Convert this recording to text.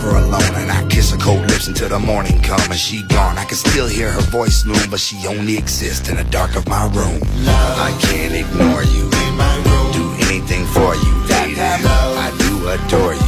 her alone and I kiss her cold lips until the morning come and she gone. I can still hear her voice loom, but she only exists in the dark of my room. Love, I can't ignore you. In my room. Do anything for you, lady. I do adore you.